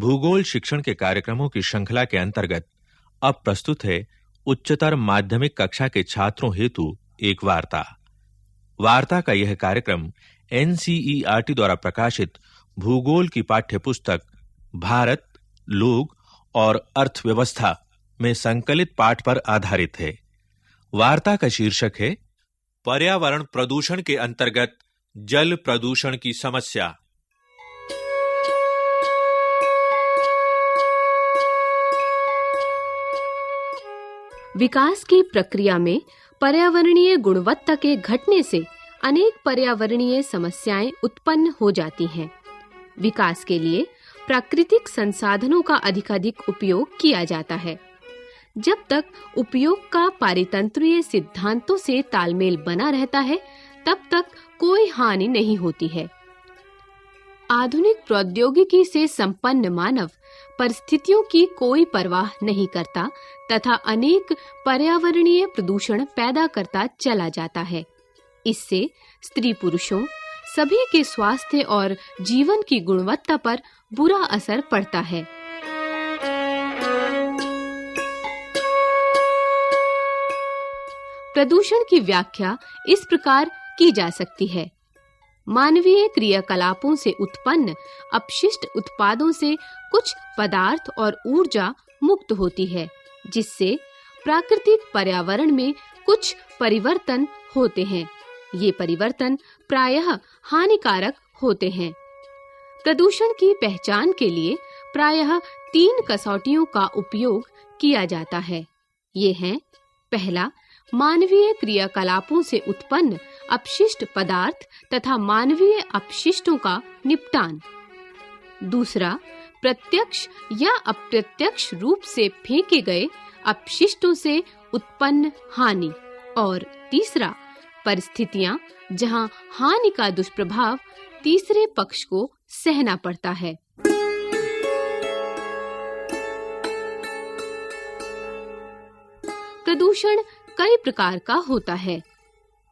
भूगोल शिक्षण के कार्यक्रमों की श्रृंखला के अंतर्गत अब प्रस्तुत है उच्चतर माध्यमिक कक्षा के छात्रों हेतु एक वार्ता। वार्ता का यह कार्यक्रम एनसीईआरटी द्वारा प्रकाशित भूगोल की पाठ्य पुस्तक भारत, लोग और अर्थव्यवस्था में संकलित पाठ पर आधारित है। वार्ता का शीर्षक है, पर्यावरण प्रदूषण के अंतर्गत जल प्रदूषण की समस्या। विकास की प्रक्रिया में पर्यावरणीय गुणवत्ता के घटने से अनेक पर्यावरणीय समस्याएँ उत्पन्न हो जाती हैं। विकास के लिए प्राकृतिक संसाधनों का अधिकाधिक उपयोग किया जाता है। जब तक उपयोग का पारितंत्रीय सिद्धांतों से तालमेल बना रहता है, तब तक कोई हानि नहीं होती है। आधुनिक प्रौद्योगिकी से संपन्न मानव परिस्थितियों की कोई परवाह नहीं करता तथा अनेक पर्यावरणीय प्रदूषण पैदा करता चला जाता है। इससे स्त्री पुरुषों, सभी के स्वास्थ्य और जीवन की गुणवत्ता पर बुरा असर पड़ता है। प्रदूषण की व्याख्या इस प्रकार की जा सकती है। मानवीय क्रियाकलापों से उत्पन्न, अपशिष्ट उत्पादों से कुछ पदार्थ और ऊर्जा मुक्त होती है। जिससे प्राकृतिक पर्यावरण में कुछ परिवर्तन होते हैं। ये परिवर्तन प्रायः हानिकारक होते हैं। प्रदूषण की पहचान के लिए प्रायः तीन कसौटियों का उपयोग किया जाता है। ये हैं, पहला, मानवीय क्रियाकलापों से उत्पन्न अपशिष्ट पदार्थ तथा मानवीय अपशिष्टों का निपटान। दूसरा प्रत्यक्ष या अप्रत्यक्ष रूप से फेंके गए अपशिष्टों से उत्पन्न हानि। और तीसरा, परिस्थितियाँ जहाँ हानि का दुष्प्रभाव तीसरे पक्ष को सहना पड़ता है। प्रदूषण कई प्रकार का होता है।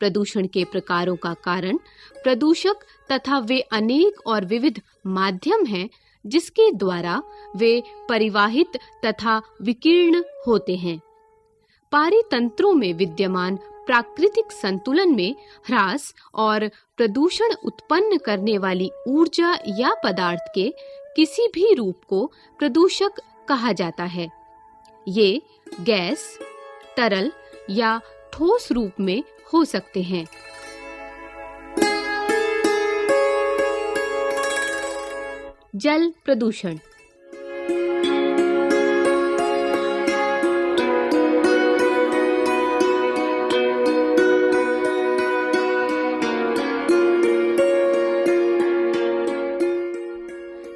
प्रदूषण के प्रकारों का कारण प्रदूषक तथा वे अनेक और विविध माध्यम हैं जिसके द्वारा वे परिवाहित तथा विकीर्ण होते हैं। पारितंत्रों में विद्यमान प्राकृतिक संतुलन में ह्रास और प्रदूषण उत्पन्न करने वाली ऊर्जा या पदार्थ के किसी भी रूप को प्रदूषक कहा जाता है। ये गैस, तरल या ठोस रूप में हो सकते हैं। जल प्रदूषण।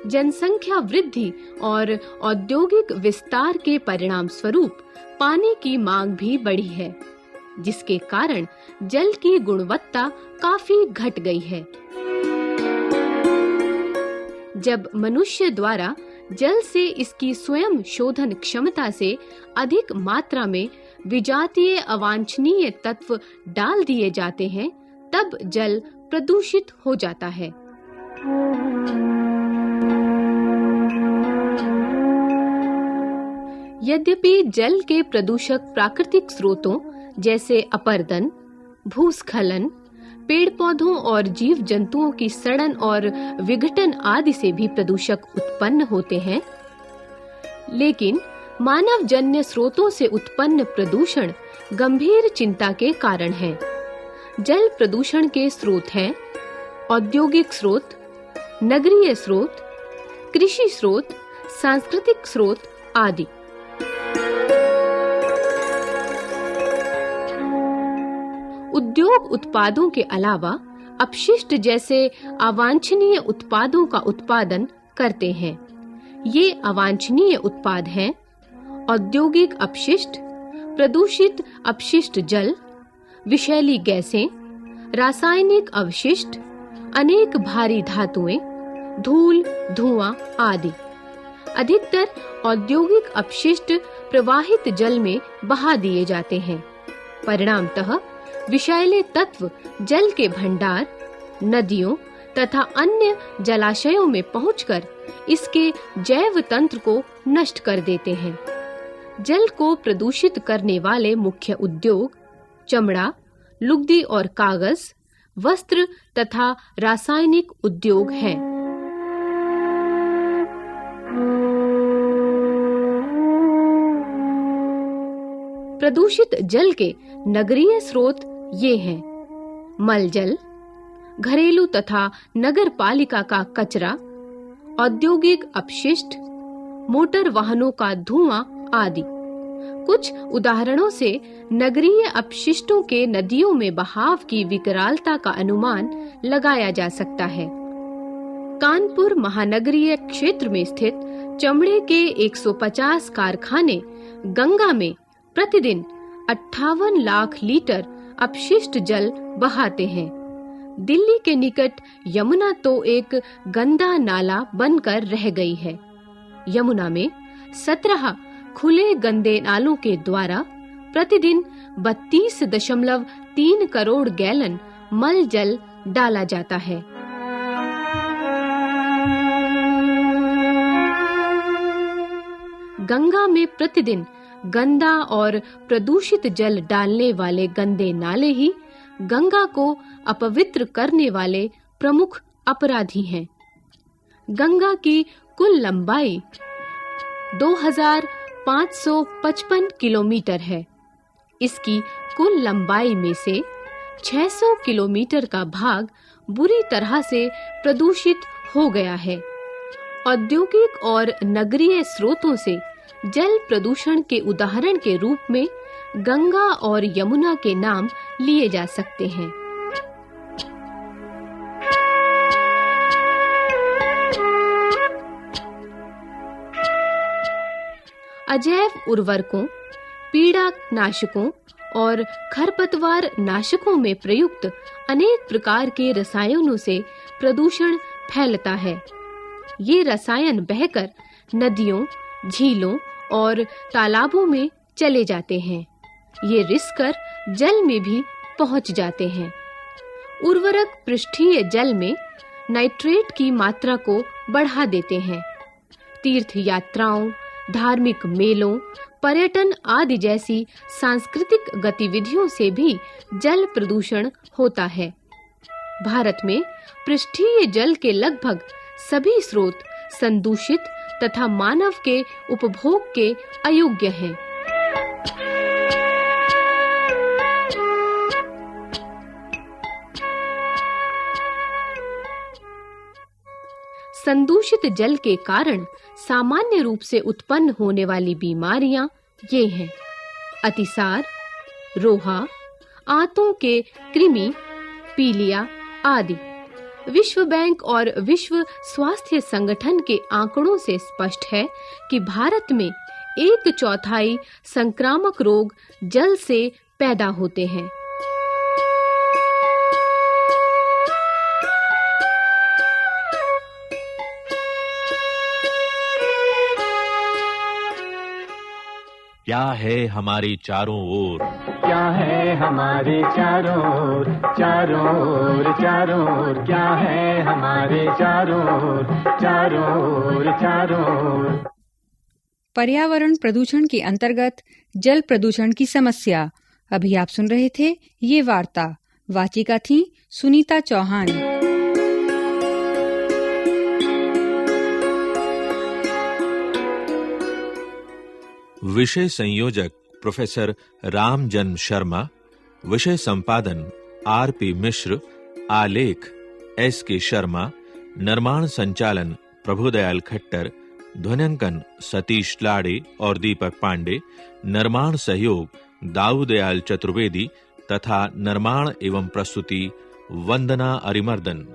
जनसंख्या वृद्धि और औद्योगिक विस्तार के परिणाम स्वरूप पानी की मांग भी बढ़ी है, जिसके कारण जल की गुणवत्ता काफ़ी घट गई है। जब मनुष्य द्वारा जल से इसकी स्वयं शोधन क्षमता से अधिक मात्रा में विजातीय अवांछनीय तत्व डाल दिए जाते हैं, तब जल प्रदूषित हो जाता है। यद्यपि जल के प्रदूषक प्राकृतिक स्रोतों जैसे अपर्दन, भूस्खलन पेड़ पौधों और जीव जंतुओं की सड़न और विघटन आदि से भी प्रदूषक उत्पन्न होते हैं। लेकिन मानव जन्य स्रोतों से उत्पन्न प्रदूषण गंभीर चिंता के कारण है। जल प्रदूषण के स्रोत हैं औद्योगिक स्रोत, नगरीय स्रोत, कृषि स्रोत, सांस्कृतिक स्रोत आदि। उद्योग उत्पादों के अलावा अपशिष्ट जैसे अवांछनीय उत्पादों का उत्पादन करते हैं। ये अवांछनीय उत्पाद हैं औद्योगिक अपशिष्ट, प्रदूषित अपशिष्ट जल, विषैली गैसें, रासायनिक अवशिष्ट, अनेक भारी धातुएँ, धूल, धुआँ आदि। अधिकतर औद्योगिक अपशिष्ट प्रवाहित जल में बहा दिए जाते हैं। परिणामतः विषैले तत्व, जल के भंडार, नदियों तथा अन्य जलाशयों में पहुंचकर इसके जैव तंत्र को नष्ट कर देते हैं। जल को प्रदूषित करने वाले मुख्य उद्योग, चमड़ा, लुगदी और कागज़, वस्त्र तथा रासायनिक उद्योग हैं। प्रदूषित जल के नगरीय स्रोत ये हैं। मल जल घरेलू तथा नगर पालिका का कचरा, औद्योगिक अपशिष्ट, मोटर वाहनों का धुआँ आदि। कुछ उदाहरणों से, नगरीय अपशिष्टों के नदियों में बहाव की विकरालता का अनुमान लगाया जा सकता है। कानपुर महानगरीय क्षेत्र में स्थित चमड़े के 150 कारखाने गंगा में प्रतिदिन अट्ठावन लाख लीटर अपशिष्ट जल बहाते हैं। दिल्ली के निकट यमुना तो एक गंदा नाला बनकर रह गई है। यमुना में सत्रह खुले गंदे नालों के द्वारा प्रतिदिन बत्तीस दशमलव तीन करोड़ गैलन मल जल डाला जाता है। गंगा में प्रतिदिन गंदा और प्रदूषित जल डालने वाले गंदे नाले ही गंगा को अपवित्र करने वाले प्रमुख अपराधी हैं। गंगा की कुल लंबाई 2555 किलोमीटर है। इसकी कुल लंबाई में से 600 किलोमीटर का भाग बुरी तरह से प्रदूषित हो गया है। औद्योगिक और नगरीय स्रोतों से जल प्रदूषण के उदाहरण के रूप में गंगा और यमुना के नाम लिए जा सकते हैं। अजैव उर्वरकों पीड़ा नाशकों और खरपतवार नाशकों में प्रयुक्त अनेक प्रकार के रसायनों से प्रदूषण फैलता है। ये रसायन बहकर नदियों, झीलों और तालाबों में चले जाते हैं। ये रिसकर जल में भी पहुँच जाते हैं। उर्वरक पृष्ठीय जल में नाइट्रेट की मात्रा को बढ़ा देते हैं। तीर्थ यात्राओं धार्मिक मेलों, पर्यटन आदि जैसी सांस्कृतिक गतिविधियों से भी जल प्रदूषण होता है। भारत में पृष्ठीय जल के लगभग सभी स्रोत संदूषित तथा मानव के उपभोग के अयोग्य है। संदूषित जल के कारण सामान्य रूप से उत्पन्न होने वाली बीमारियाँ ये हैं। अतिसार, रोहा, आंतों के कृमि, पीलिया आदि। विश्व बैंक और विश्व स्वास्थ्य संगठन के आंकड़ों से स्पष्ट है कि भारत में एक चौथाई संक्रामक रोग जल से पैदा होते हैं। क्या है हमारे चारों ओर? क्या है हमारे चारों ओर? चारों ओर चारों ओर क्या है हमारे चारों ओर? चारों ओर चारों ओर। पर्यावरण प्रदूषण के अंतर्गत जल प्रदूषण की समस्या। अभी आप सुन रहे थे ये वार्ता। वाचिका थी सुनीता चौहान। विषय संयोजक प्रोफेसर रामजन शर्मा, विषय संपादन आर पी मिश्र, आलेख एस के शर्मा, निर्माण संचालन प्रभुदयाल खट्टर, ध्वनिंकन सतीश लाड़े और दीपक पांडे, निर्माण सहयोग दाऊदयाल चतुर्वेदी तथा निर्माण एवं प्रस्तुति वंदना अरिमर्दन।